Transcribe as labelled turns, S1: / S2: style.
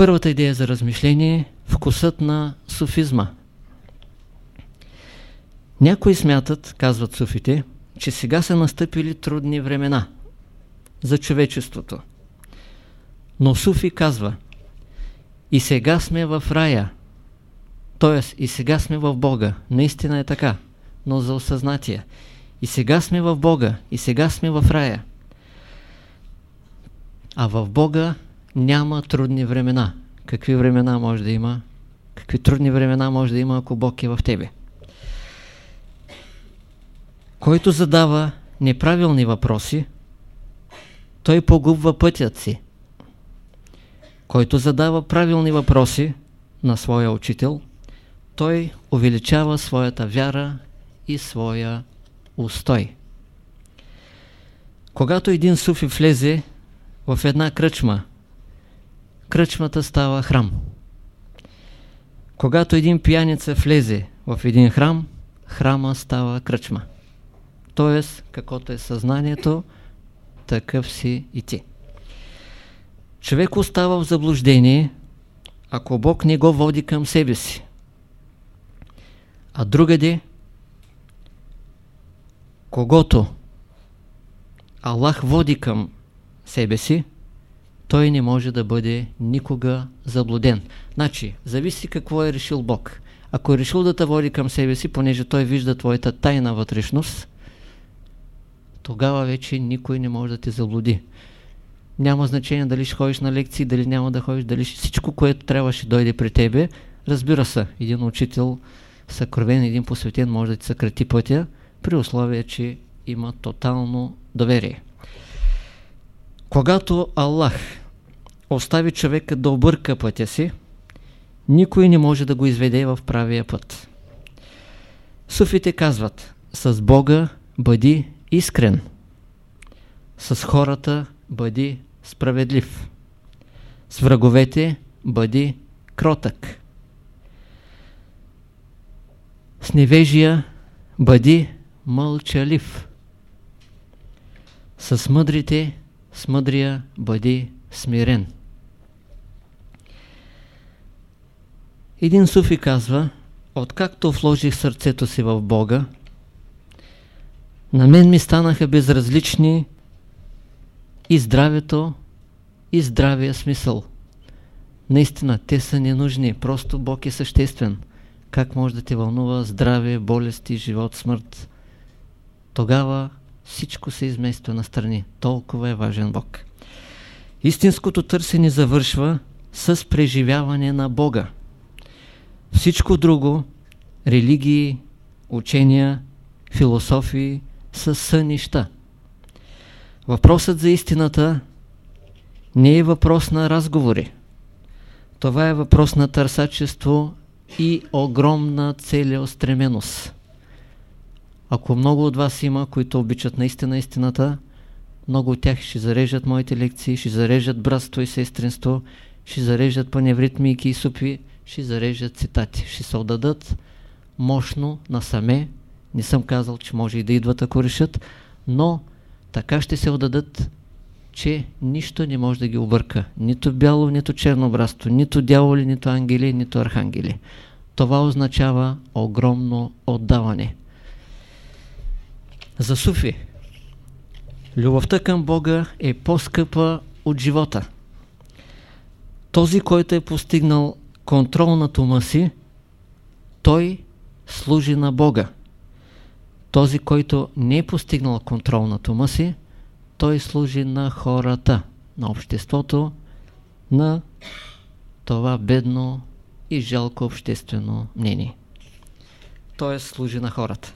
S1: Първата идея за размишление е вкусът на суфизма. Някои смятат, казват суфите, че сега са настъпили трудни времена за човечеството. Но Суфи казва, и сега сме в рая, т.е. и сега сме в Бога. Наистина е така, но за осъзнатие. И сега сме в Бога, и сега сме в рая. А в Бога няма трудни времена. Какви времена може да има? Какви трудни времена може да има, ако Бог е в тебе? Който задава неправилни въпроси, той погубва пътят си. Който задава правилни въпроси на своя учител, той увеличава своята вяра и своя устой. Когато един суфи влезе в една кръчма, кръчмата става храм. Когато един пияница влезе в един храм, храма става кръчма. Тоест, каквото е съзнанието, такъв си и ти. Човек остава в заблуждение, ако Бог не го води към себе си. А другаде, когато Аллах води към себе си, той не може да бъде никога заблуден. Значи, зависи какво е решил Бог. Ако е решил да те води към себе си, понеже той вижда твоята тайна вътрешност, тогава вече никой не може да те заблуди. Няма значение дали ще ходиш на лекции, дали няма да ходиш, дали всичко, което трябваше дойде при тебе. Разбира се, един учител съкровен, един посветен може да ти съкрати пътя, при условие, че има тотално доверие. Когато Аллах остави човека да обърка пътя си, никой не може да го изведе в правия път. Суфите казват, с Бога бъди искрен, с хората бъди справедлив, с враговете бъди кротък, с невежия бъди мълчалив, с мъдрите с мъдрия бъди смирен. Един суфи казва, откакто вложих сърцето си в Бога, на мен ми станаха безразлични и здравето, и здравия смисъл. Наистина, те са ненужни, просто Бог е съществен. Как може да те вълнува здраве, болести, живот, смърт? Тогава всичко се измества на страни. Толкова е важен Бог. Истинското търсене завършва с преживяване на Бога. Всичко друго, религии, учения, философии, са сънища. Въпросът за истината не е въпрос на разговори. Това е въпрос на търсачество и огромна целеустременост. Ако много от вас има, които обичат наистина истината, много от тях ще зарежат моите лекции, ще зарежат братство и сестринство, ще зарежат паневритмийки и супи, ще зарежат цитати, ще се отдадат мощно насаме. Не съм казал, че може и да идват ако решат, но така ще се отдадат, че нищо не може да ги обърка. Нито бяло, нито черно братство, нито дяволи, нито ангели, нито архангели. Това означава огромно отдаване. За суфи, любовта към Бога е по-скъпа от живота. Този, който е постигнал контрол над ума си, той служи на Бога. Този, който не е постигнал контрол над ума си, той служи на хората, на обществото, на това бедно и жалко обществено мнение. Той служи на хората.